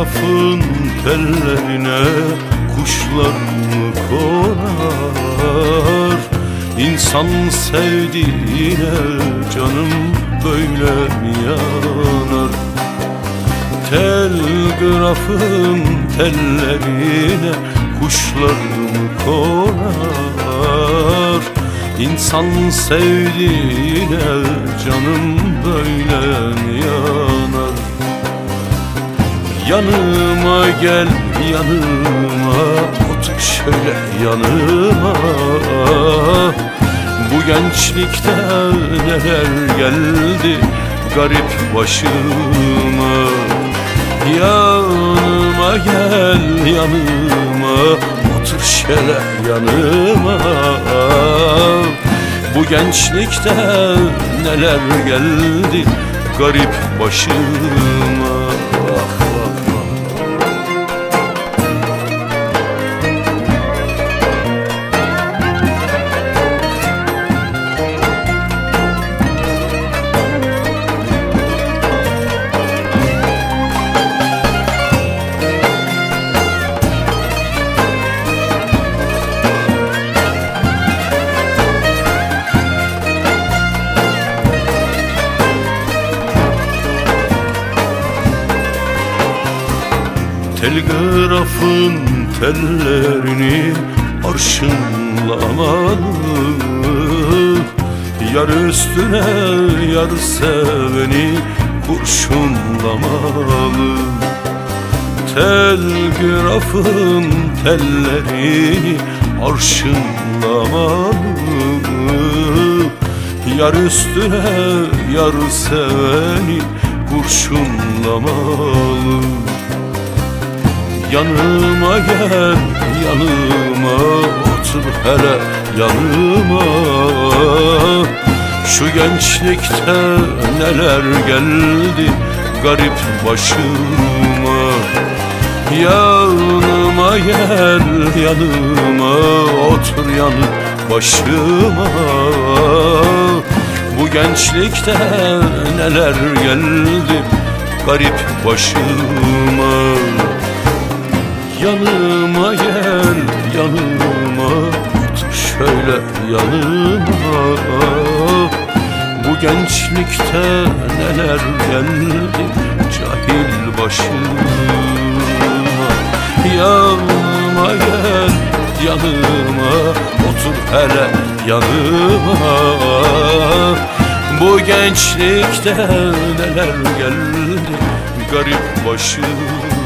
Telgrafın tellerine kuşlar mı konar? İnsan sevdiğine canım böyle mi yanar? Telgrafın tellerine kuşlar mı konar? İnsan sevdiğine canım böyle mi yanar Yanıma gel yanıma. Otur şöyle yanıma. Bu gençlikte neler geldi Garip başıma. Yanıma gel yanıma. Otur şöyle yanıma. Bu gençlikte neler geldi Garip başıma Telgrafın tellerini arşınlamalı Yar üstüne yar seveni kurşunlamalı Telgrafın tellerini arşınlamalı Yar üstüne yar seveni kurşunlamalı Yanıma gel yanıma otur hele yanıma. Şu gençlikte neler geldi garip başıma. Yanıma gel yanıma otur yanı başıma. Bu gençlikte neler geldi garip başıma yanıma. Bu gençlikte neler geldi Cahil başıma. Yanıma gel yanıma Otur hele yanıma. Bu gençlikte neler geldi Garip başıma